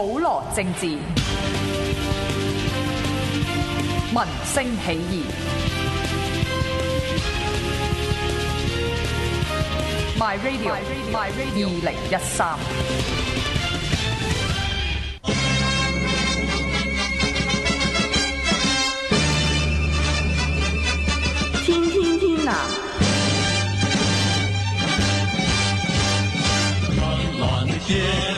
普罗政治，民星起义。My radio，二零一三。天天天啊蓝蓝的天。